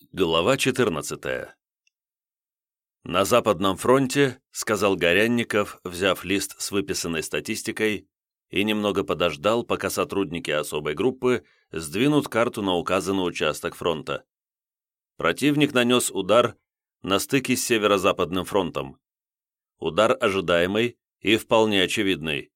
Глава 14 «На Западном фронте», — сказал Горянников, взяв лист с выписанной статистикой, и немного подождал, пока сотрудники особой группы сдвинут карту на указанный участок фронта. Противник нанес удар на стыке с Северо-Западным фронтом. Удар ожидаемый и вполне очевидный.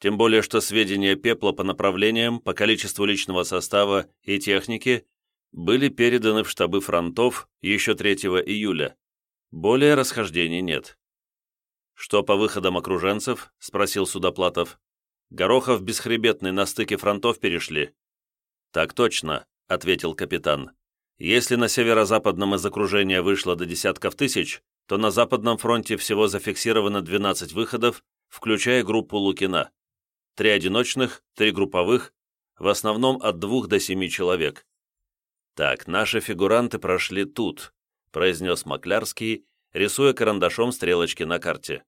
Тем более, что сведения пепла по направлениям, по количеству личного состава и техники были переданы в штабы фронтов еще 3 июля. Более расхождений нет. «Что по выходам окруженцев?» – спросил Судоплатов. «Горохов бесхребетный на стыке фронтов перешли». «Так точно», – ответил капитан. «Если на северо-западном из окружения вышло до десятков тысяч, то на Западном фронте всего зафиксировано 12 выходов, включая группу Лукина. Три одиночных, три групповых, в основном от двух до семи человек. «Так, наши фигуранты прошли тут», — произнес Маклярский, рисуя карандашом стрелочки на карте.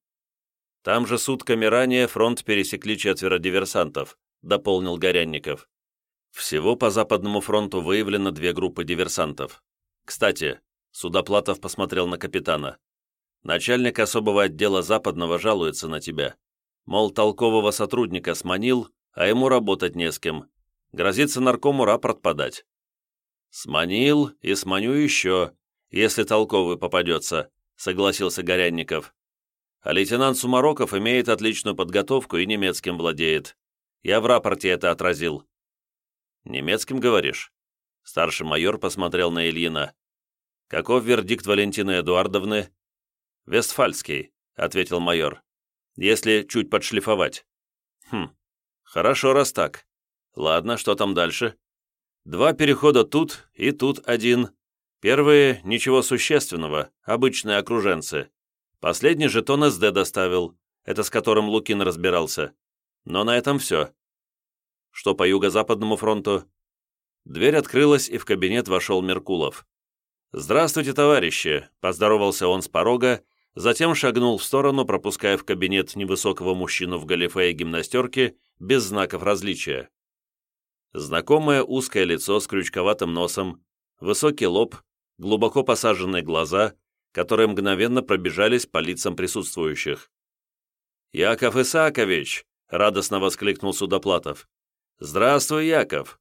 «Там же сутками ранее фронт пересекли четверо диверсантов», — дополнил Горянников. «Всего по Западному фронту выявлено две группы диверсантов. Кстати, Судоплатов посмотрел на капитана. Начальник особого отдела Западного жалуется на тебя. Мол, толкового сотрудника сманил, а ему работать не с кем. Грозится наркому рапорт подать. «Сманил и сманю еще, если толковый попадется», — согласился Горянников. «А лейтенант Сумароков имеет отличную подготовку и немецким владеет. Я в рапорте это отразил». «Немецким, говоришь?» Старший майор посмотрел на Ильина. «Каков вердикт Валентины Эдуардовны?» «Вестфальский», — ответил майор. «Если чуть подшлифовать». «Хм, хорошо, раз так. Ладно, что там дальше?» Два перехода тут и тут один. Первые – ничего существенного, обычные окруженцы. Последний жетон СД доставил, это с которым Лукин разбирался. Но на этом все. Что по юго-западному фронту? Дверь открылась, и в кабинет вошел Меркулов. «Здравствуйте, товарищи!» – поздоровался он с порога, затем шагнул в сторону, пропуская в кабинет невысокого мужчину в галифе и гимнастерке без знаков различия. Знакомое узкое лицо с крючковатым носом, высокий лоб, глубоко посаженные глаза, которые мгновенно пробежались по лицам присутствующих. «Яков Исаакович!» — радостно воскликнул Судоплатов. «Здравствуй, Яков!»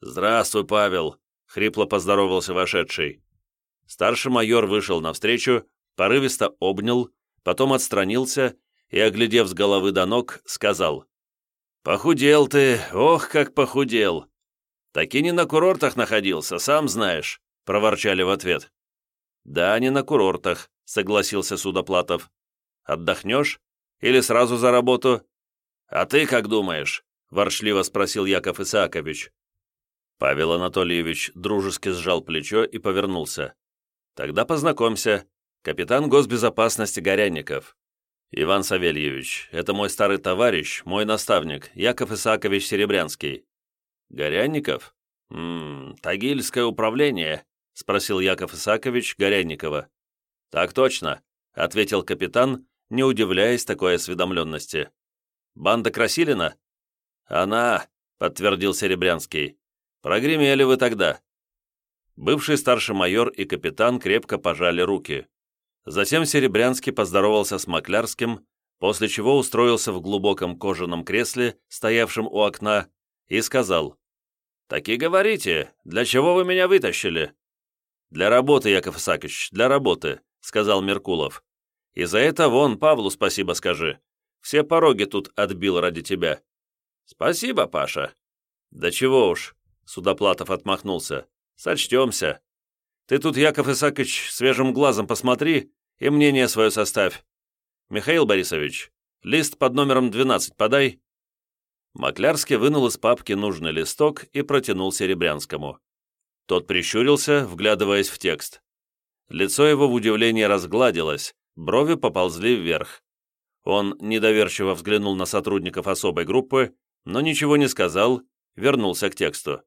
«Здравствуй, Павел!» — хрипло поздоровался вошедший. Старший майор вышел навстречу, порывисто обнял, потом отстранился и, оглядев с головы до ног, сказал «Похудел ты, ох, как похудел!» «Так и не на курортах находился, сам знаешь», — проворчали в ответ. «Да, не на курортах», — согласился Судоплатов. «Отдохнешь? Или сразу за работу?» «А ты как думаешь?» — воршливо спросил Яков Исаакович. Павел Анатольевич дружески сжал плечо и повернулся. «Тогда познакомься. Капитан госбезопасности Горянников. «Иван Савельевич, это мой старый товарищ, мой наставник, Яков Исаакович Серебрянский». «Горянников? Ммм, Тагильское управление?» — спросил Яков Исаакович Горянникова. «Так точно», — ответил капитан, не удивляясь такой осведомленности. «Банда Красилина?» «Она», — подтвердил Серебрянский. «Прогремели вы тогда». Бывший старший майор и капитан крепко пожали руки. Затем Серебрянский поздоровался с Маклярским, после чего устроился в глубоком кожаном кресле, стоявшем у окна, и сказал, «Так и говорите, для чего вы меня вытащили?» «Для работы, Яков Исаакович, для работы», — сказал Меркулов. «И за это вон Павлу спасибо скажи. Все пороги тут отбил ради тебя». «Спасибо, Паша». «Да чего уж», — Судоплатов отмахнулся. «Сочтемся. Ты тут, Яков Исаакович, свежим глазом посмотри и мнение свое составь. Михаил Борисович, лист под номером 12 подай». Маклярский вынул из папки нужный листок и протянул Серебрянскому. Тот прищурился, вглядываясь в текст. Лицо его в удивлении разгладилось, брови поползли вверх. Он недоверчиво взглянул на сотрудников особой группы, но ничего не сказал, вернулся к тексту.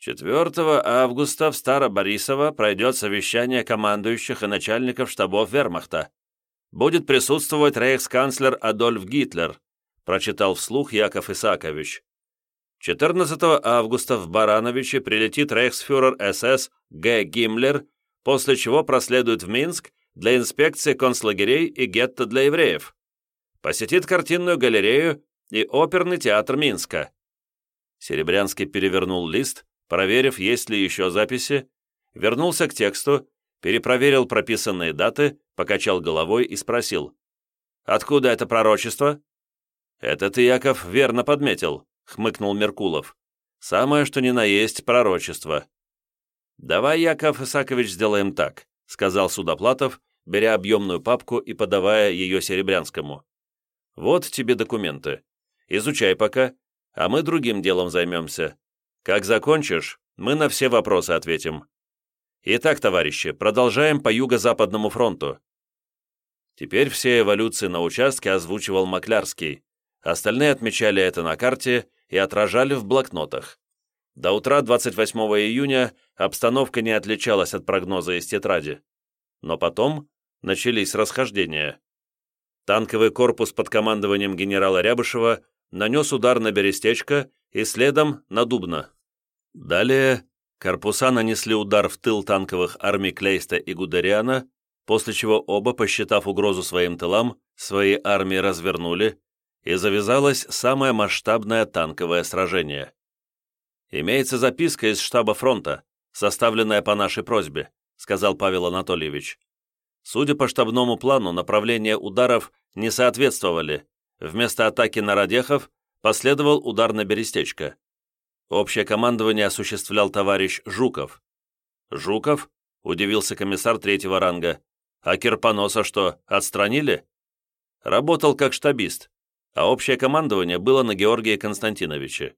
4 августа в Староборисово пройдет совещание командующих и начальников штабов вермахта. Будет присутствовать рейхсканцлер Адольф Гитлер, прочитал вслух Яков Исаакович. 14 августа в Барановиче прилетит рейхсфюрер СС Г. Гиммлер, после чего проследует в Минск для инспекции концлагерей и гетто для евреев. Посетит картинную галерею и оперный театр Минска. Серебрянский перевернул лист, проверив, есть ли еще записи, вернулся к тексту, перепроверил прописанные даты, покачал головой и спросил. «Откуда это пророчество?» «Это ты, Яков, верно подметил», — хмыкнул Меркулов. «Самое, что ни на есть, пророчество». «Давай, Яков Исакович, сделаем так», — сказал Судоплатов, беря объемную папку и подавая ее Серебрянскому. «Вот тебе документы. Изучай пока, а мы другим делом займемся. Как закончишь, мы на все вопросы ответим. Итак, товарищи, продолжаем по Юго-Западному фронту. Теперь все эволюции на участке озвучивал Маклярский. Остальные отмечали это на карте и отражали в блокнотах. До утра 28 июня обстановка не отличалась от прогноза из тетради. Но потом начались расхождения. Танковый корпус под командованием генерала Рябышева нанес удар на Берестечко и следом на Дубно. Далее корпуса нанесли удар в тыл танковых армий Клейста и Гудериана, после чего оба, посчитав угрозу своим тылам, свои армии развернули, и завязалось самое масштабное танковое сражение. «Имеется записка из штаба фронта, составленная по нашей просьбе», сказал Павел Анатольевич. Судя по штабному плану, направления ударов не соответствовали, Вместо атаки на Радехов последовал удар на Берестечко. Общее командование осуществлял товарищ Жуков. «Жуков?» – удивился комиссар третьего ранга. «А Кирпоноса что, отстранили?» Работал как штабист, а общее командование было на Георгии Константиновиче.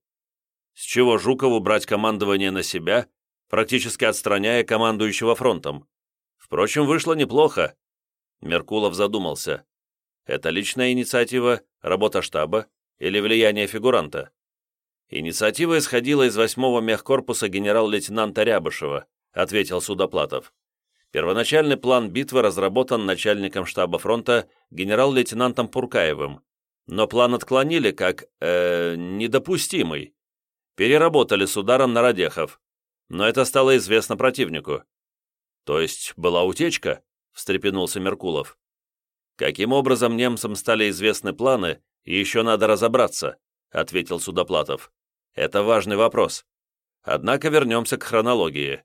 С чего Жукову брать командование на себя, практически отстраняя командующего фронтом? Впрочем, вышло неплохо. Меркулов задумался. Это личная инициатива, работа штаба или влияние фигуранта? Инициатива исходила из 8-го мехкорпуса генерал-лейтенанта Рябышева, ответил Судоплатов. Первоначальный план битвы разработан начальником штаба фронта генерал-лейтенантом Пуркаевым, но план отклонили как э, недопустимый. Переработали с ударом на Радехов, но это стало известно противнику. То есть была утечка? встрепенулся Меркулов. «Каким образом немцам стали известны планы, еще надо разобраться», ответил Судоплатов. «Это важный вопрос. Однако вернемся к хронологии.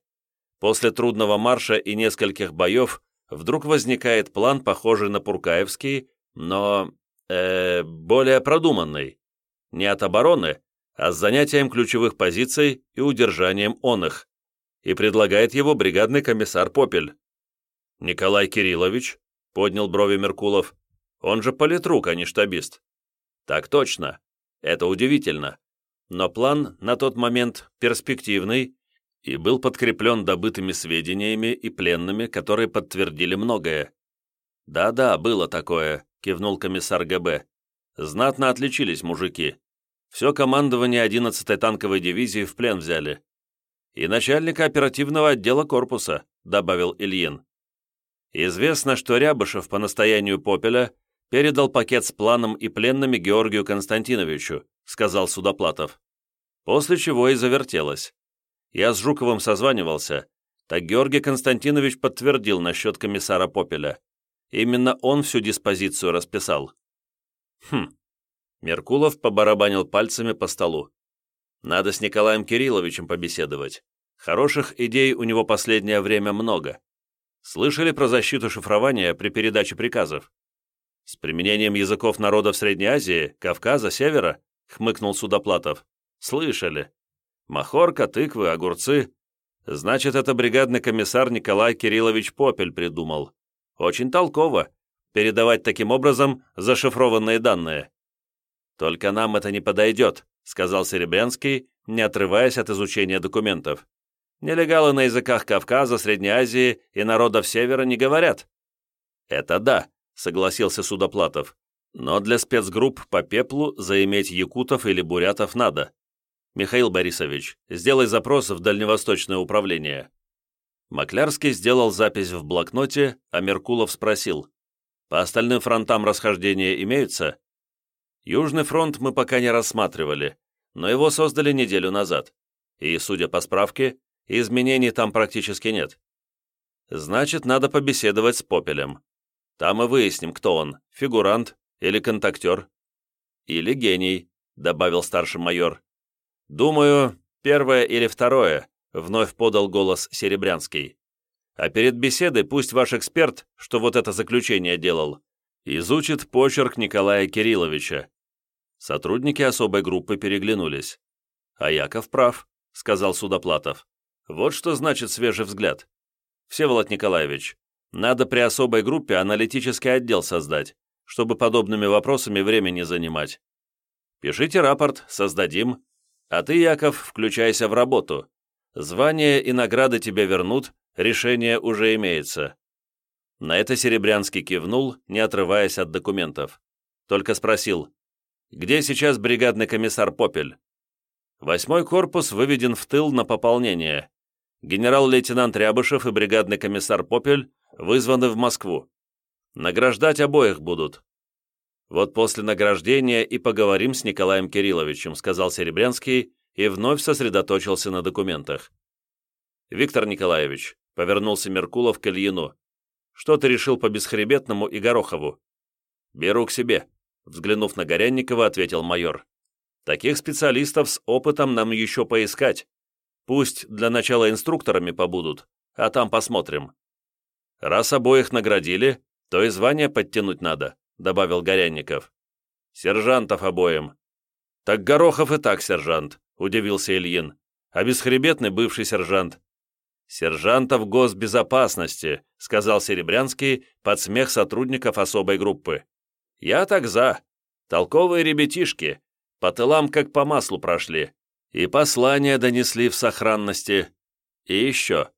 После трудного марша и нескольких боев вдруг возникает план, похожий на Пуркаевский, но... Э, более продуманный. Не от обороны, а с занятием ключевых позиций и удержанием он их. И предлагает его бригадный комиссар Попель. Николай Кириллович, поднял брови Меркулов. «Он же политрук, а не штабист». «Так точно. Это удивительно. Но план на тот момент перспективный и был подкреплен добытыми сведениями и пленными, которые подтвердили многое. «Да-да, было такое», — кивнул комиссар ГБ. «Знатно отличились мужики. Все командование 11-й танковой дивизии в плен взяли. И начальника оперативного отдела корпуса», — добавил Ильин. Известно, что Рябышев по настоянию Попеля передал пакет с планом и пленными Георгию Константиновичу, сказал Судоплатов. После чего и завертелось. Я с Жуковым созванивался, так Георгий Константинович подтвердил насчет комиссара Попеля. Именно он всю диспозицию расписал. Хм. Меркулов побарабанил пальцами по столу. Надо с Николаем Кирилловичем побеседовать. Хороших идей у него последнее время много. Слышали про защиту шифрования при передаче приказов? С применением языков народов Средней Азии, Кавказа, Севера? Хмыкнул Судоплатов. Слышали. Махорка, тыквы, огурцы. Значит, это бригадный комиссар Николай Кириллович Попель придумал. Очень толково. Передавать таким образом зашифрованные данные. Только нам это не подойдет, сказал Серебрянский, не отрываясь от изучения документов. Нелегалы на языках Кавказа, Средней Азии и народов Севера не говорят». «Это да», — согласился Судоплатов. «Но для спецгрупп по пеплу заиметь якутов или бурятов надо. Михаил Борисович, сделай запрос в Дальневосточное управление». Маклярский сделал запись в блокноте, а Меркулов спросил. «По остальным фронтам расхождения имеются?» «Южный фронт мы пока не рассматривали, но его создали неделю назад, и, судя по справке, изменений там практически нет. Значит, надо побеседовать с Попелем. Там и выясним, кто он, фигурант или контактер. Или гений, добавил старший майор. Думаю, первое или второе, вновь подал голос Серебрянский. А перед беседой пусть ваш эксперт, что вот это заключение делал, изучит почерк Николая Кирилловича. Сотрудники особой группы переглянулись. «А Яков прав», — сказал Судоплатов. «Вот что значит свежий взгляд. Всеволод Николаевич, надо при особой группе аналитический отдел создать, чтобы подобными вопросами время не занимать. Пишите рапорт, создадим. А ты, Яков, включайся в работу. Звание и награды тебе вернут, решение уже имеется». На это Серебрянский кивнул, не отрываясь от документов. Только спросил, «Где сейчас бригадный комиссар Попель?» Восьмой корпус выведен в тыл на пополнение. Генерал-лейтенант Рябышев и бригадный комиссар Попель вызваны в Москву. Награждать обоих будут. Вот после награждения и поговорим с Николаем Кирилловичем, сказал Серебрянский и вновь сосредоточился на документах. Виктор Николаевич, повернулся Меркулов к Ильину. Что ты решил по Бесхребетному и Горохову? Беру к себе, взглянув на Горянникова, ответил майор. Таких специалистов с опытом нам еще поискать. Пусть для начала инструкторами побудут, а там посмотрим. Раз обоих наградили, то и звание подтянуть надо», — добавил Горянников. «Сержантов обоим». «Так Горохов и так сержант», — удивился Ильин. «А бесхребетный бывший сержант». «Сержантов госбезопасности», — сказал Серебрянский под смех сотрудников особой группы. «Я так за. Толковые ребятишки. По тылам как по маслу прошли. И послание донесли в сохранности. И еще.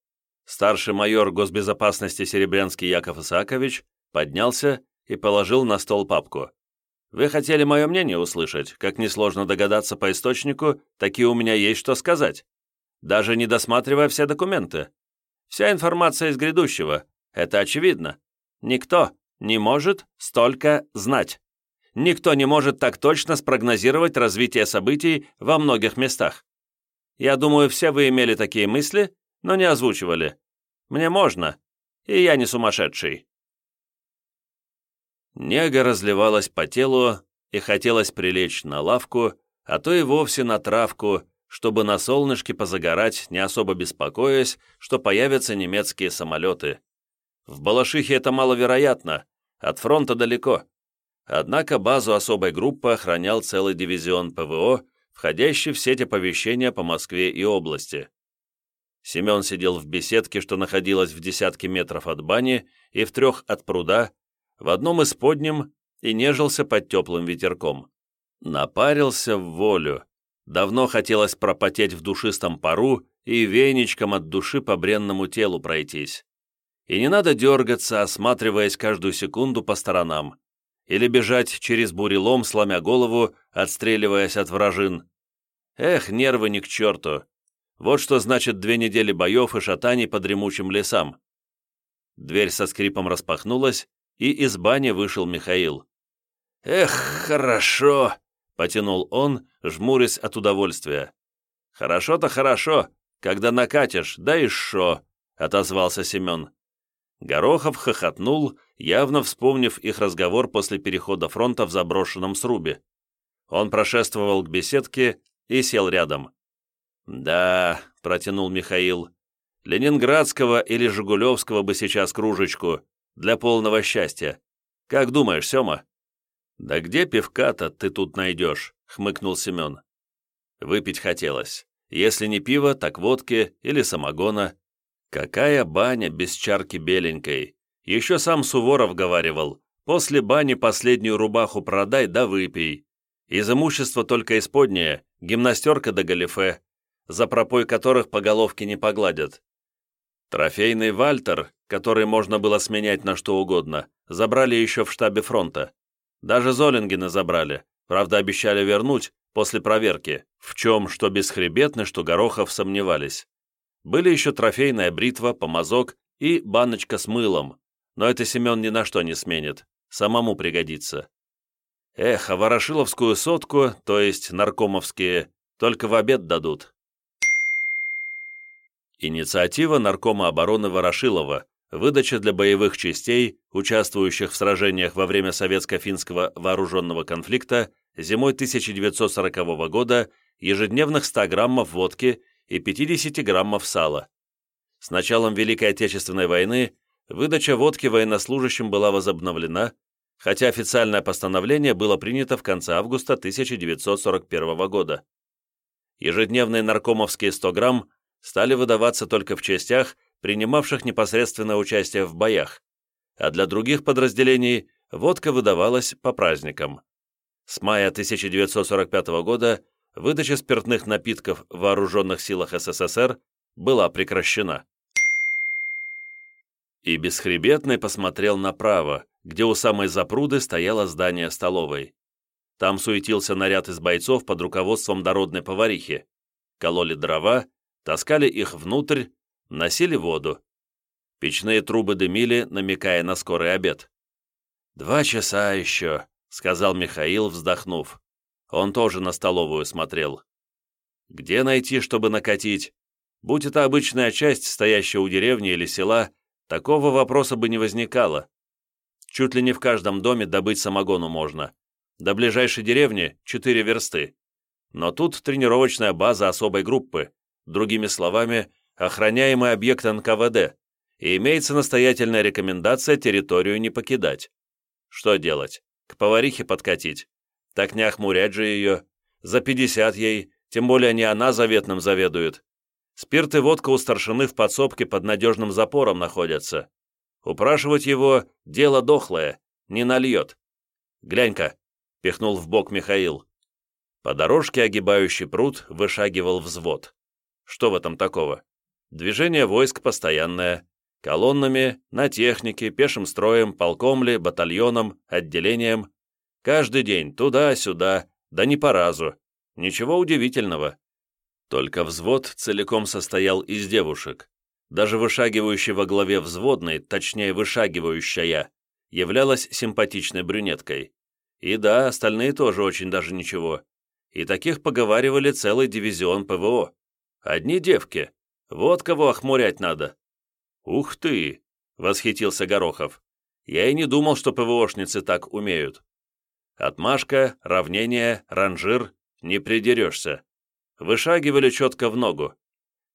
Старший майор госбезопасности Серебрянский Яков Исаакович поднялся и положил на стол папку. «Вы хотели мое мнение услышать? Как несложно догадаться по источнику, таки у меня есть что сказать. Даже не досматривая все документы. Вся информация из грядущего. Это очевидно. Никто не может столько знать. Никто не может так точно спрогнозировать развитие событий во многих местах. Я думаю, все вы имели такие мысли, но не озвучивали. Мне можно, и я не сумасшедший». Нега разливалась по телу, и хотелось прилечь на лавку, а то и вовсе на травку, чтобы на солнышке позагорать, не особо беспокоясь, что появятся немецкие самолеты. В Балашихе это маловероятно, от фронта далеко. Однако базу особой группы охранял целый дивизион ПВО, входящий в сеть оповещения по Москве и области. Семен сидел в беседке, что находилась в десятке метров от бани и в трех от пруда, в одном из подним и нежился под теплым ветерком. Напарился в волю. Давно хотелось пропотеть в душистом пару и веничком от души по бренному телу пройтись. И не надо дергаться, осматриваясь каждую секунду по сторонам. Или бежать через бурелом, сломя голову, отстреливаясь от вражин. Эх, нервы ни к черту. Вот что значит две недели боев и шатаний по дремучим лесам. Дверь со скрипом распахнулась, и из бани вышел Михаил. «Эх, хорошо!» — потянул он, жмурясь от удовольствия. «Хорошо-то хорошо, когда накатишь, да и шо!» — отозвался Семен. Горохов хохотнул, явно вспомнив их разговор после перехода фронта в заброшенном срубе. Он прошествовал к беседке и сел рядом. «Да», — протянул Михаил, — «Ленинградского или Жигулевского бы сейчас кружечку, для полного счастья. Как думаешь, Сема?» «Да где пивка-то ты тут найдешь?» — хмыкнул Семен. Выпить хотелось. Если не пиво, так водки или самогона. Какая баня без чарки беленькой. Еще сам Суворов говаривал, после бани последнюю рубаху продай да выпей. Из имущества только исподнее, гимнастерка да галифе за пропой которых по головке не погладят. Трофейный Вальтер, который можно было сменять на что угодно, забрали еще в штабе фронта. Даже Золингена забрали, правда обещали вернуть после проверки, в чем что Бесхребетный, что Горохов сомневались. Были еще трофейная бритва, помазок и баночка с мылом, но это Семен ни на что не сменит, самому пригодится. Эх, а Ворошиловскую сотку, то есть наркомовские, только в обед дадут. Инициатива наркома обороны Ворошилова, выдача для боевых частей, участвующих в сражениях во время советско-финского вооруженного конфликта зимой 1940 года, ежедневных 100 граммов водки и 50 граммов сала. С началом Великой Отечественной войны выдача водки военнослужащим была возобновлена, хотя официальное постановление было принято в конце августа 1941 года. Ежедневные наркомовские 100 грамм стали выдаваться только в частях, принимавших непосредственное участие в боях, а для других подразделений водка выдавалась по праздникам. С мая 1945 года выдача спиртных напитков в вооруженных силах СССР была прекращена. И Бесхребетный посмотрел направо, где у самой запруды стояло здание столовой. Там суетился наряд из бойцов под руководством дородной поварихи. Кололи дрова, таскали их внутрь, носили воду. Печные трубы дымили, намекая на скорый обед. «Два часа еще», — сказал Михаил, вздохнув. Он тоже на столовую смотрел. «Где найти, чтобы накатить? Будь это обычная часть, стоящая у деревни или села, такого вопроса бы не возникало. Чуть ли не в каждом доме добыть самогону можно. До ближайшей деревни — четыре версты. Но тут тренировочная база особой группы, другими словами, охраняемый объект НКВД, и имеется настоятельная рекомендация территорию не покидать. Что делать? К поварихе подкатить? Так не охмурять же ее. За пятьдесят ей, тем более не она заветным заведует. Спирт и водка у старшины в подсобке под надежным запором находятся. Упрашивать его — дело дохлое, не нальет. «Глянь-ка», — пихнул в бок Михаил. По дорожке, огибающий пруд, вышагивал взвод. Что в этом такого? Движение войск постоянное. Колоннами, на технике, пешим строем, полком ли, батальоном, отделением. Каждый день, туда-сюда, да не по разу. Ничего удивительного. Только взвод целиком состоял из девушек. Даже вышагивающая во главе взводной, точнее вышагивающая, являлась симпатичной брюнеткой. И да, остальные тоже очень даже ничего. И таких поговаривали целый дивизион ПВО. Одни девки. Вот кого охмурять надо. «Ух ты!» — восхитился Горохов. «Я и не думал, что ПВОшницы так умеют. Отмашка, равнение, ранжир — не придерешься. Вышагивали четко в ногу.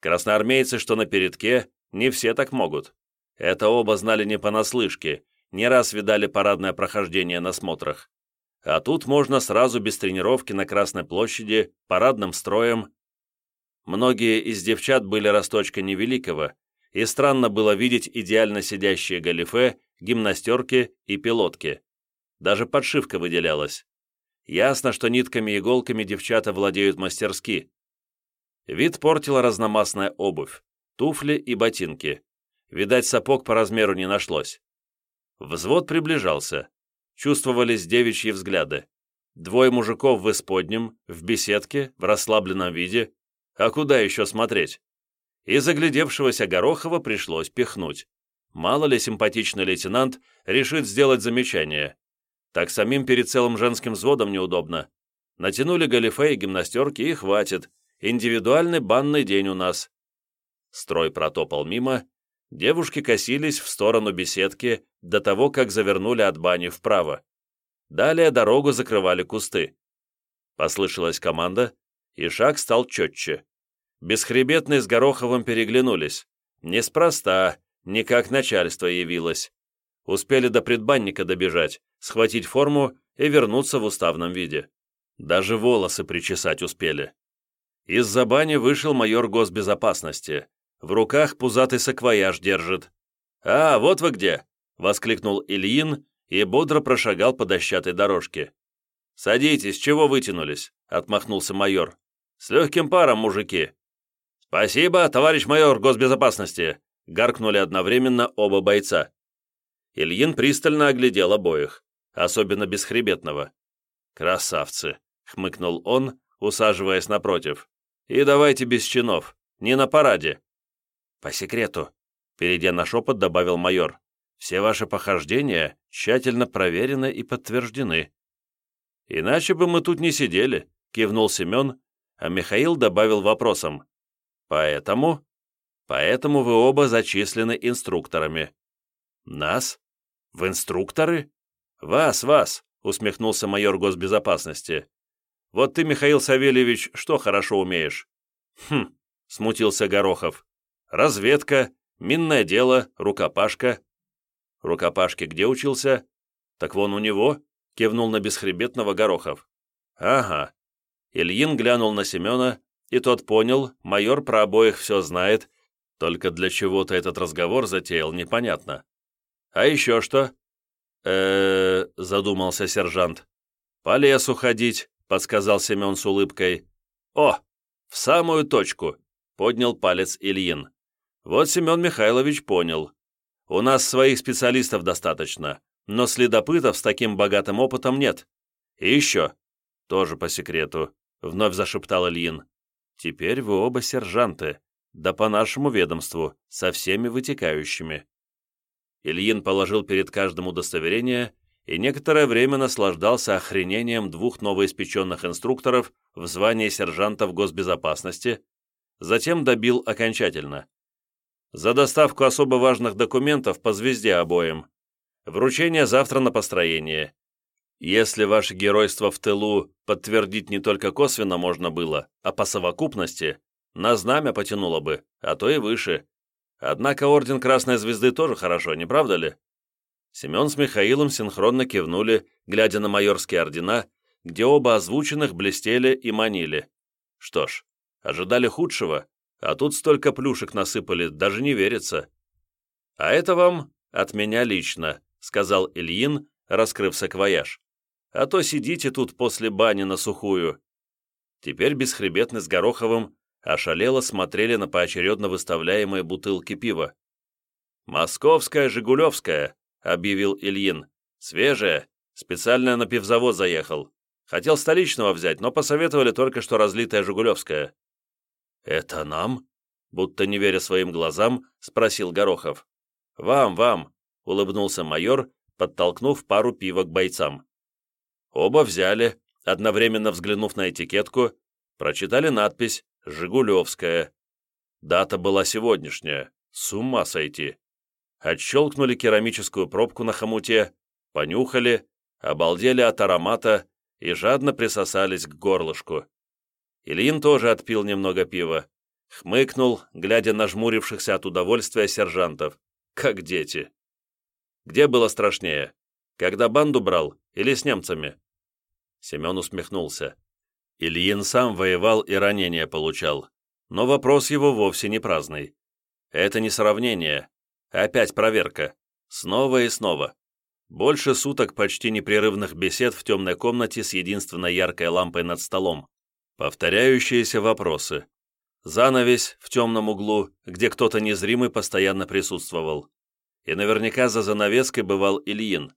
Красноармейцы, что на передке, не все так могут. Это оба знали не понаслышке, не раз видали парадное прохождение на смотрах. А тут можно сразу без тренировки на Красной площади, парадным строем. Многие из девчат были росточка невеликого, и странно было видеть идеально сидящие галифе, гимнастерки и пилотки. Даже подшивка выделялась. Ясно, что нитками и иголками девчата владеют мастерски. Вид портила разномастная обувь, туфли и ботинки. Видать, сапог по размеру не нашлось. Взвод приближался. Чувствовались девичьи взгляды. Двое мужиков в исподнем, в беседке, в расслабленном виде. А куда еще смотреть? И заглядевшегося Горохова пришлось пихнуть. Мало ли симпатичный лейтенант решит сделать замечание. Так самим перед целым женским взводом неудобно. Натянули галифе и гимнастерки, и хватит. Индивидуальный банный день у нас. Строй протопал мимо. Девушки косились в сторону беседки до того, как завернули от бани вправо. Далее дорогу закрывали кусты. Послышалась команда, и шаг стал четче. Бесхребетный с Гороховым переглянулись. Неспроста, не как начальство явилось. Успели до предбанника добежать, схватить форму и вернуться в уставном виде. Даже волосы причесать успели. Из-за бани вышел майор госбезопасности. В руках пузатый саквояж держит. «А, вот вы где!» — воскликнул Ильин и бодро прошагал по дощатой дорожке. «Садитесь, чего вытянулись?» — отмахнулся майор. «С легким паром, мужики!» «Спасибо, товарищ майор госбезопасности!» — гаркнули одновременно оба бойца. Ильин пристально оглядел обоих, особенно бесхребетного. «Красавцы!» — хмыкнул он, усаживаясь напротив. «И давайте без чинов, не на параде». «По секрету», — перейдя на шепот, добавил майор. «Все ваши похождения тщательно проверены и подтверждены». «Иначе бы мы тут не сидели», — кивнул Семен а Михаил добавил вопросом. «Поэтому?» «Поэтому вы оба зачислены инструкторами». «Нас? В инструкторы?» «Вас, вас!» — усмехнулся майор госбезопасности. «Вот ты, Михаил Савельевич, что хорошо умеешь?» «Хм», — смутился Горохов. «Разведка, минное дело, рукопашка». «Рукопашки где учился?» «Так вон у него», — кивнул на бесхребетного Горохов. «Ага». Ильин глянул на Семена, и тот понял, майор про обоих все знает, только для чего-то этот разговор затеял, непонятно. «А еще что?» э задумался сержант. «По лесу ходить», — подсказал Семен с улыбкой. «О, в самую точку», — поднял палец Ильин. «Вот Семен Михайлович понял. У нас своих специалистов достаточно, но следопытов с таким богатым опытом нет. И еще, тоже по секрету, вновь зашептал Ильин. Теперь вы оба сержанты, да по нашему ведомству, со всеми вытекающими. Ильин положил перед каждым удостоверение и некоторое время наслаждался охренением двух новоиспеченных инструкторов в звании сержантов госбезопасности, затем добил окончательно. За доставку особо важных документов по звезде обоим. Вручение завтра на построение. Если ваше геройство в тылу подтвердить не только косвенно можно было, а по совокупности, на знамя потянуло бы, а то и выше. Однако орден Красной Звезды тоже хорошо, не правда ли? Семен с Михаилом синхронно кивнули, глядя на майорские ордена, где оба озвученных блестели и манили. Что ж, ожидали худшего, а тут столько плюшек насыпали, даже не верится. А это вам от меня лично, сказал Ильин, раскрыв саквояж. «А то сидите тут после бани на сухую». Теперь бесхребетный с Гороховым ошалело смотрели на поочередно выставляемые бутылки пива. «Московская Жигулевская», — объявил Ильин. «Свежая, специально на пивзавод заехал. Хотел столичного взять, но посоветовали только что разлитая Жигулевская». «Это нам?» — будто не веря своим глазам, спросил Горохов. «Вам, вам», — улыбнулся майор, подтолкнув пару пива к бойцам. Оба взяли, одновременно взглянув на этикетку, прочитали надпись «Жигулевская». Дата была сегодняшняя, с ума сойти. Отщелкнули керамическую пробку на хомуте, понюхали, обалдели от аромата и жадно присосались к горлышку. Ильин тоже отпил немного пива, хмыкнул, глядя на жмурившихся от удовольствия сержантов, как дети. Где было страшнее? Когда банду брал или с немцами?» Семен усмехнулся. Ильин сам воевал и ранения получал. Но вопрос его вовсе не праздный. Это не сравнение. Опять проверка. Снова и снова. Больше суток почти непрерывных бесед в темной комнате с единственной яркой лампой над столом. Повторяющиеся вопросы. Занавесь в темном углу, где кто-то незримый постоянно присутствовал и наверняка за занавеской бывал Ильин.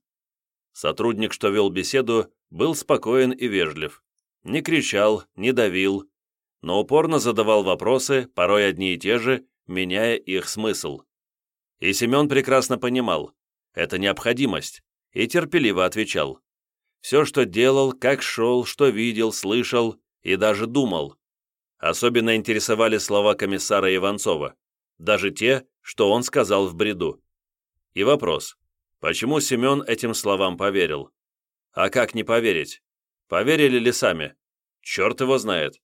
Сотрудник, что вел беседу, был спокоен и вежлив. Не кричал, не давил, но упорно задавал вопросы, порой одни и те же, меняя их смысл. И Семен прекрасно понимал, это необходимость, и терпеливо отвечал. Все, что делал, как шел, что видел, слышал и даже думал. Особенно интересовали слова комиссара Иванцова, даже те, что он сказал в бреду. И вопрос, почему Семен этим словам поверил? А как не поверить? Поверили ли сами? Черт его знает.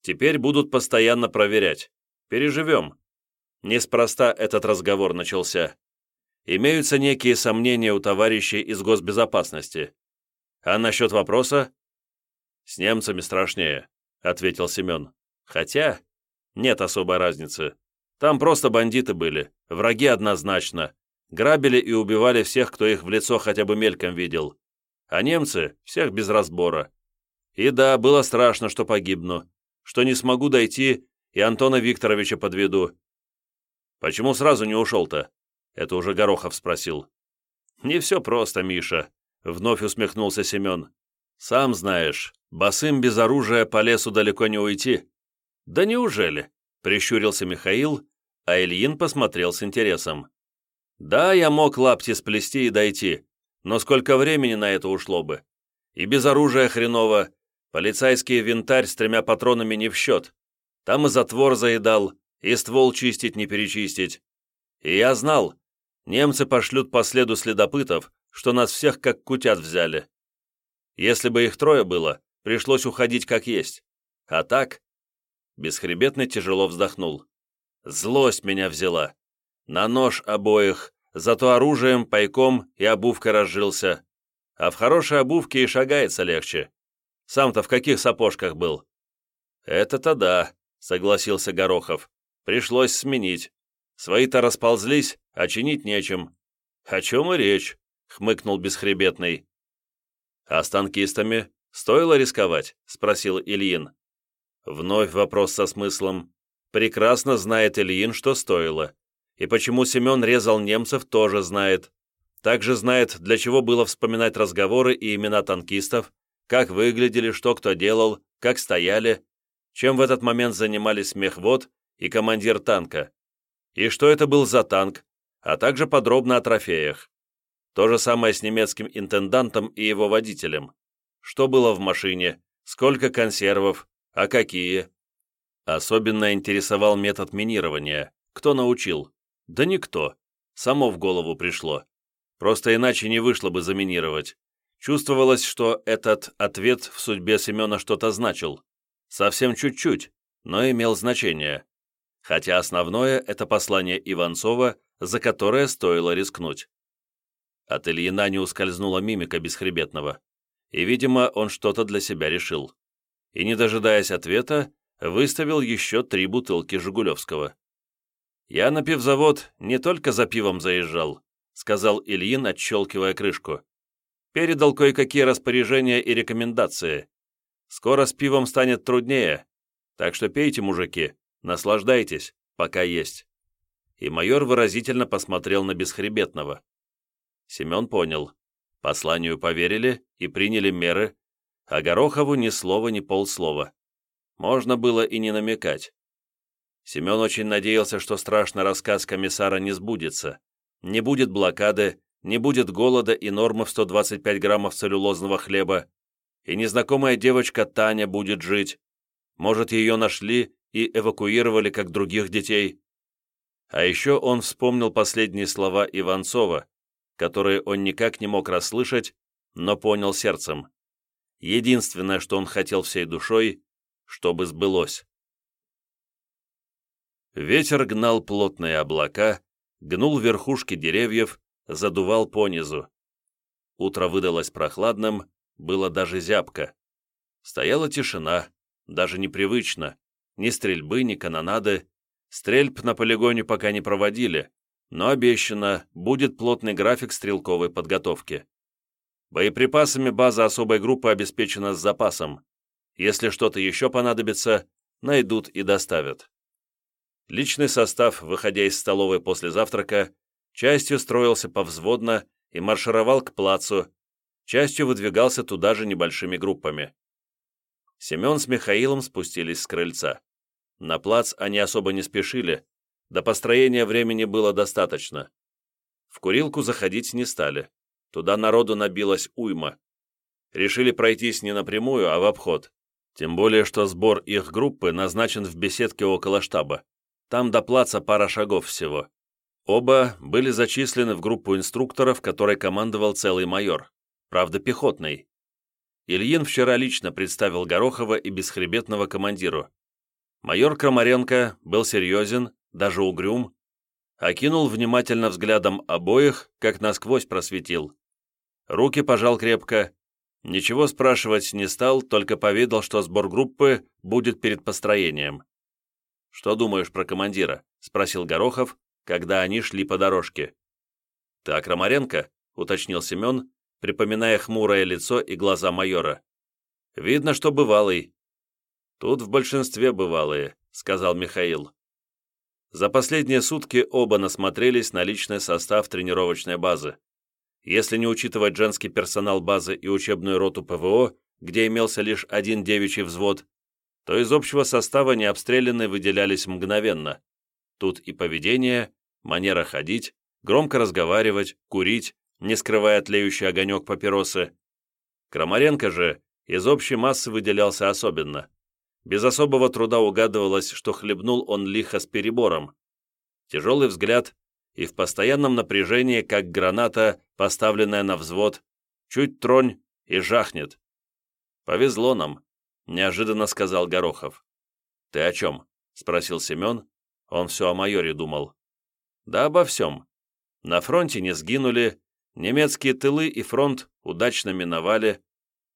Теперь будут постоянно проверять. Переживем. Неспроста этот разговор начался. Имеются некие сомнения у товарищей из госбезопасности. А насчет вопроса? С немцами страшнее, ответил Семен. Хотя, нет особой разницы. Там просто бандиты были, враги однозначно, Грабили и убивали всех, кто их в лицо хотя бы мельком видел. А немцы — всех без разбора. И да, было страшно, что погибну, что не смогу дойти и Антона Викторовича подведу. «Почему сразу не ушел-то?» — это уже Горохов спросил. «Не все просто, Миша», — вновь усмехнулся Семен. «Сам знаешь, босым без оружия по лесу далеко не уйти». «Да неужели?» — прищурился Михаил, а Ильин посмотрел с интересом. Да, я мог лапти сплести и дойти, но сколько времени на это ушло бы? И без оружия хреново, Полицейский винтарь с тремя патронами не в счет. Там и затвор заедал, и ствол чистить не перечистить. И я знал, немцы пошлют по следу следопытов, что нас всех как кутят взяли. Если бы их трое было, пришлось уходить как есть. А так...» Бесхребетный тяжело вздохнул. «Злость меня взяла. На нож обоих, зато оружием, пайком и обувкой разжился. А в хорошей обувке и шагается легче. Сам-то в каких сапожках был?» «Это-то да», — согласился Горохов. «Пришлось сменить. Свои-то расползлись, а чинить нечем». «О чем и речь», — хмыкнул Бесхребетный. «А с танкистами стоило рисковать?» — спросил Ильин. Вновь вопрос со смыслом. Прекрасно знает Ильин, что стоило. И почему Семен резал немцев, тоже знает. Также знает, для чего было вспоминать разговоры и имена танкистов, как выглядели, что кто делал, как стояли, чем в этот момент занимались мехвод и командир танка, и что это был за танк, а также подробно о трофеях. То же самое с немецким интендантом и его водителем. Что было в машине, сколько консервов, а какие. Особенно интересовал метод минирования. Кто научил? Да никто. Само в голову пришло. Просто иначе не вышло бы заминировать. Чувствовалось, что этот ответ в судьбе Семена что-то значил. Совсем чуть-чуть, но имел значение. Хотя основное – это послание Иванцова, за которое стоило рискнуть. От Ильина не ускользнула мимика бесхребетного, и, видимо, он что-то для себя решил. И, не дожидаясь ответа, выставил еще три бутылки Жигулевского. «Я на пивзавод не только за пивом заезжал», сказал Ильин, отщелкивая крышку. «Передал кое-какие распоряжения и рекомендации. Скоро с пивом станет труднее, так что пейте, мужики, наслаждайтесь, пока есть». И майор выразительно посмотрел на Бесхребетного. Семен понял. Посланию поверили и приняли меры, а Горохову ни слова, ни полслова. Можно было и не намекать. Семен очень надеялся, что страшный рассказ комиссара не сбудется. Не будет блокады, не будет голода и нормы в 125 граммов целлюлозного хлеба, и незнакомая девочка Таня будет жить. Может, ее нашли и эвакуировали, как других детей. А еще он вспомнил последние слова Иванцова, которые он никак не мог расслышать, но понял сердцем. Единственное, что он хотел всей душой, чтобы сбылось. Ветер гнал плотные облака, гнул верхушки деревьев, задувал понизу. Утро выдалось прохладным, было даже зябко. Стояла тишина, даже непривычно, ни стрельбы, ни канонады. Стрельб на полигоне пока не проводили, но обещано, будет плотный график стрелковой подготовки. Боеприпасами база особой группы обеспечена с запасом. Если что-то еще понадобится, найдут и доставят. Личный состав, выходя из столовой после завтрака, частью строился повзводно и маршировал к плацу, частью выдвигался туда же небольшими группами. Семен с Михаилом спустились с крыльца. На плац они особо не спешили, до построения времени было достаточно. В курилку заходить не стали, туда народу набилось уйма. Решили пройтись не напрямую, а в обход, тем более, что сбор их группы назначен в беседке около штаба. Там до плаца пара шагов всего. Оба были зачислены в группу инструкторов, которой командовал целый майор, правда пехотный. Ильин вчера лично представил Горохова и Бесхребетного командиру. Майор Крамаренко был серьезен, даже угрюм, окинул внимательно взглядом обоих, как насквозь просветил. Руки пожал крепко, ничего спрашивать не стал, только поведал, что сбор группы будет перед построением. «Что думаешь про командира?» — спросил Горохов, когда они шли по дорожке. «Ты о Крамаренко?» — уточнил Семен, припоминая хмурое лицо и глаза майора. «Видно, что бывалый». «Тут в большинстве бывалые», — сказал Михаил. За последние сутки оба насмотрелись на личный состав тренировочной базы. Если не учитывать женский персонал базы и учебную роту ПВО, где имелся лишь один девичий взвод, то из общего состава необстрелянные выделялись мгновенно. Тут и поведение, манера ходить, громко разговаривать, курить, не скрывая тлеющий огонек папиросы. Крамаренко же из общей массы выделялся особенно. Без особого труда угадывалось, что хлебнул он лихо с перебором. Тяжелый взгляд и в постоянном напряжении, как граната, поставленная на взвод, чуть тронь и жахнет. «Повезло нам», — неожиданно сказал Горохов. «Ты о чем?» — спросил Семен. Он все о майоре думал. «Да обо всем. На фронте не сгинули, немецкие тылы и фронт удачно миновали,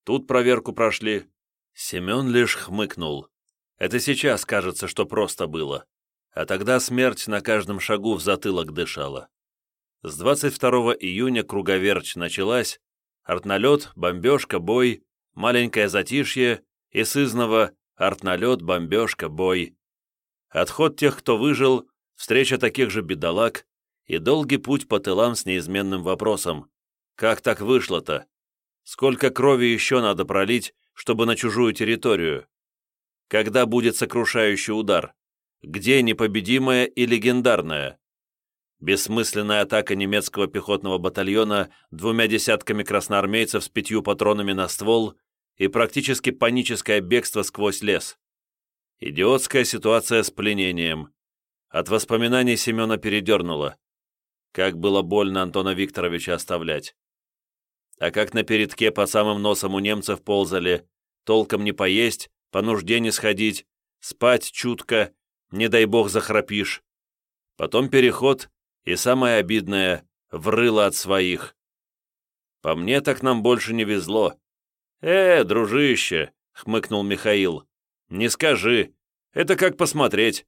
тут проверку прошли, Семен лишь хмыкнул. Это сейчас кажется, что просто было. А тогда смерть на каждом шагу в затылок дышала. С 22 июня круговерть началась, артналет, бомбежка, бой, маленькое затишье и сызново артналет, бомбежка, бой. Отход тех, кто выжил, встреча таких же бедолаг и долгий путь по тылам с неизменным вопросом. Как так вышло-то? Сколько крови еще надо пролить, чтобы на чужую территорию? Когда будет сокрушающий удар? Где непобедимая и легендарная? Бессмысленная атака немецкого пехотного батальона двумя десятками красноармейцев с пятью патронами на ствол и практически паническое бегство сквозь лес. Идиотская ситуация с пленением. От воспоминаний Семена передернуло. Как было больно Антона Викторовича оставлять а как на передке по самым носам у немцев ползали, толком не поесть, по нужде не сходить, спать чутко, не дай бог захрапишь. Потом переход, и самое обидное — врыло от своих. По мне так нам больше не везло. «Э, дружище!» — хмыкнул Михаил. «Не скажи. Это как посмотреть.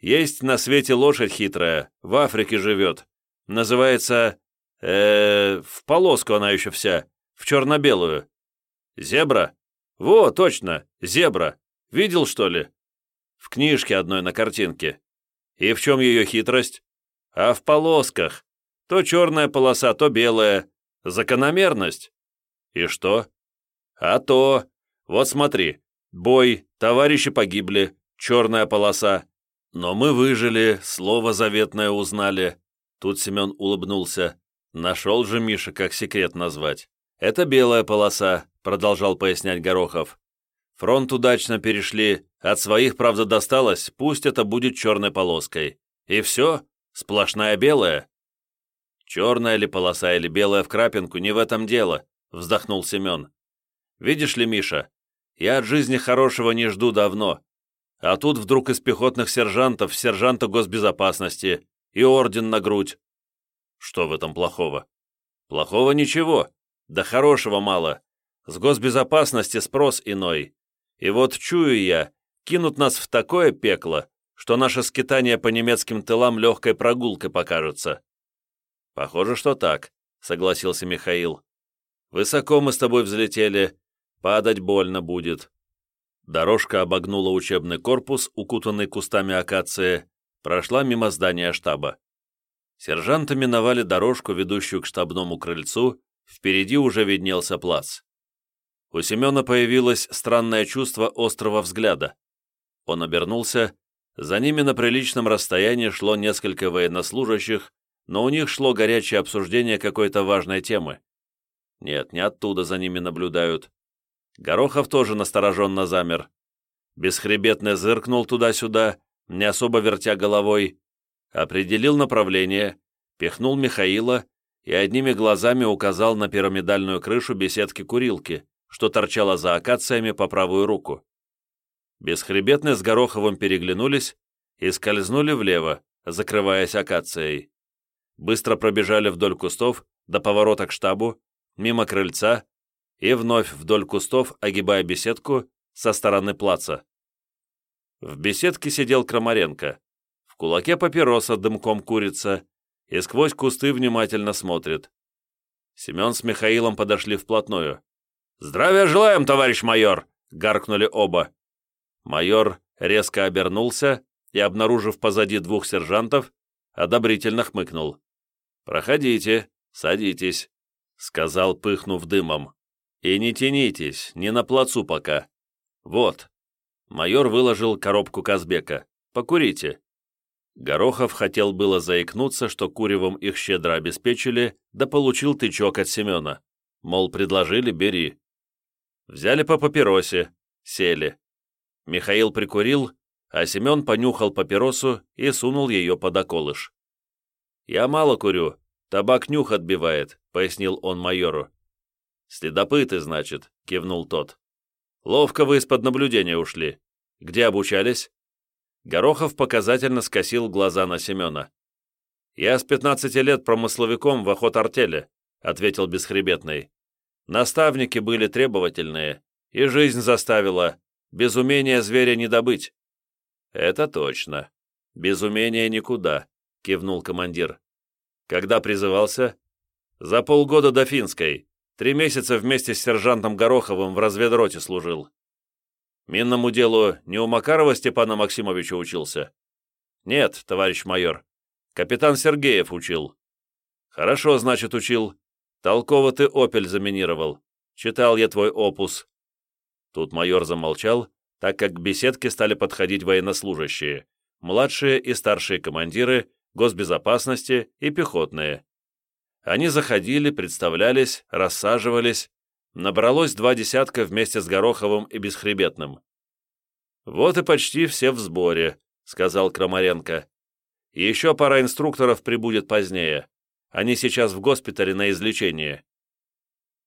Есть на свете лошадь хитрая, в Африке живет. Называется э, в полоску она еще вся, в черно-белую. Зебра? Во, точно, зебра. Видел, что ли? В книжке одной на картинке. И в чем ее хитрость? А в полосках. То черная полоса, то белая. Закономерность. И что? А то. Вот смотри. Бой, товарищи погибли, черная полоса. Но мы выжили, слово заветное узнали. Тут Семен улыбнулся. Нашел же Миша, как секрет назвать. Это белая полоса, продолжал пояснять Горохов. Фронт удачно перешли, от своих, правда, досталось, пусть это будет черной полоской. И все, сплошная белая. Черная ли полоса или белая в крапинку, не в этом дело, вздохнул Семен. Видишь ли, Миша, я от жизни хорошего не жду давно. А тут вдруг из пехотных сержантов сержанта госбезопасности и орден на грудь. Что в этом плохого? Плохого ничего, да хорошего мало. С госбезопасности спрос иной. И вот чую я, кинут нас в такое пекло, что наше скитание по немецким тылам легкой прогулкой покажется. Похоже, что так, согласился Михаил. Высоко мы с тобой взлетели, падать больно будет. Дорожка обогнула учебный корпус, укутанный кустами акации, прошла мимо здания штаба. Сержанты миновали дорожку, ведущую к штабному крыльцу, впереди уже виднелся плац. У Семена появилось странное чувство острого взгляда. Он обернулся, за ними на приличном расстоянии шло несколько военнослужащих, но у них шло горячее обсуждение какой-то важной темы. Нет, не оттуда за ними наблюдают. Горохов тоже настороженно замер. Бесхребетно зыркнул туда-сюда, не особо вертя головой, определил направление, пихнул Михаила и одними глазами указал на пирамидальную крышу беседки-курилки, что торчала за акациями по правую руку. Бесхребетные с Гороховым переглянулись и скользнули влево, закрываясь акацией. Быстро пробежали вдоль кустов до поворота к штабу, мимо крыльца и вновь вдоль кустов, огибая беседку со стороны плаца. В беседке сидел Крамаренко, кулаке папироса дымком курица и сквозь кусты внимательно смотрит. Семен с Михаилом подошли вплотную. «Здравия желаем, товарищ майор!» — гаркнули оба. Майор резко обернулся и, обнаружив позади двух сержантов, одобрительно хмыкнул. «Проходите, садитесь», — сказал, пыхнув дымом. «И не тянитесь, не на плацу пока. Вот». Майор выложил коробку Казбека. «Покурите. Горохов хотел было заикнуться, что куревом их щедро обеспечили, да получил тычок от Семена. Мол, предложили, бери. Взяли по папиросе, сели. Михаил прикурил, а Семен понюхал папиросу и сунул ее под околыш. «Я мало курю, табак нюх отбивает», — пояснил он майору. «Следопыты, значит», — кивнул тот. «Ловко вы из-под наблюдения ушли. Где обучались?» Горохов показательно скосил глаза на Семена. «Я с пятнадцати лет промысловиком в охот-артели», — ответил Бесхребетный. «Наставники были требовательные, и жизнь заставила. Без умения зверя не добыть». «Это точно. Без умения никуда», — кивнул командир. «Когда призывался?» «За полгода до Финской. Три месяца вместе с сержантом Гороховым в разведроте служил. Минному делу не у Макарова Степана Максимовича учился? Нет, товарищ майор. Капитан Сергеев учил. Хорошо, значит, учил. Толково ты «Опель» заминировал. Читал я твой опус. Тут майор замолчал, так как к беседке стали подходить военнослужащие, младшие и старшие командиры, госбезопасности и пехотные. Они заходили, представлялись, рассаживались. Набралось два десятка вместе с Гороховым и Бесхребетным. «Вот и почти все в сборе», — сказал Крамаренко. «Еще пара инструкторов прибудет позднее. Они сейчас в госпитале на излечении».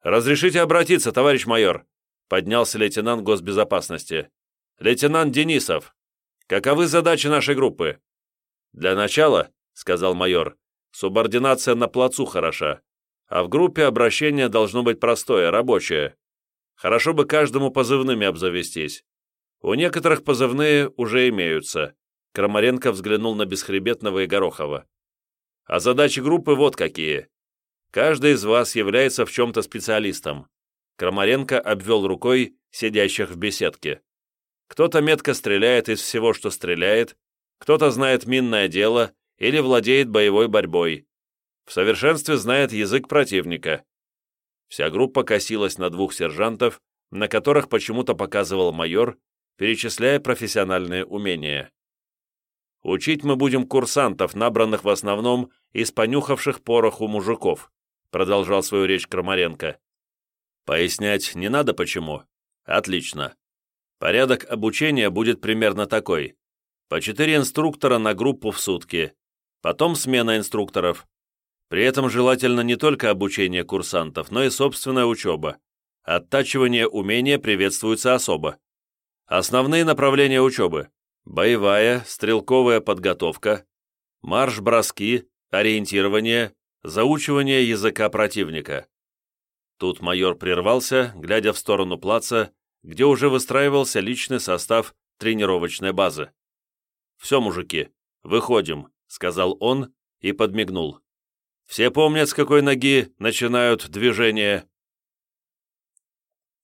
«Разрешите обратиться, товарищ майор», — поднялся лейтенант госбезопасности. «Лейтенант Денисов, каковы задачи нашей группы?» «Для начала», — сказал майор, Субординация на плацу хороша, а в группе обращение должно быть простое, рабочее. Хорошо бы каждому позывными обзавестись. У некоторых позывные уже имеются. Крамаренко взглянул на Бесхребетного и Горохова. А задачи группы вот какие. Каждый из вас является в чем-то специалистом. Крамаренко обвел рукой сидящих в беседке. Кто-то метко стреляет из всего, что стреляет, кто-то знает минное дело или владеет боевой борьбой. В совершенстве знает язык противника. Вся группа косилась на двух сержантов, на которых почему-то показывал майор, перечисляя профессиональные умения. «Учить мы будем курсантов, набранных в основном из понюхавших пороху мужиков», продолжал свою речь Крамаренко. «Пояснять не надо почему? Отлично. Порядок обучения будет примерно такой. По четыре инструктора на группу в сутки, потом смена инструкторов. При этом желательно не только обучение курсантов, но и собственная учеба. Оттачивание умения приветствуется особо. Основные направления учебы – боевая, стрелковая подготовка, марш-броски, ориентирование, заучивание языка противника. Тут майор прервался, глядя в сторону плаца, где уже выстраивался личный состав тренировочной базы. «Все, мужики, выходим сказал он и подмигнул. «Все помнят, с какой ноги начинают движение?»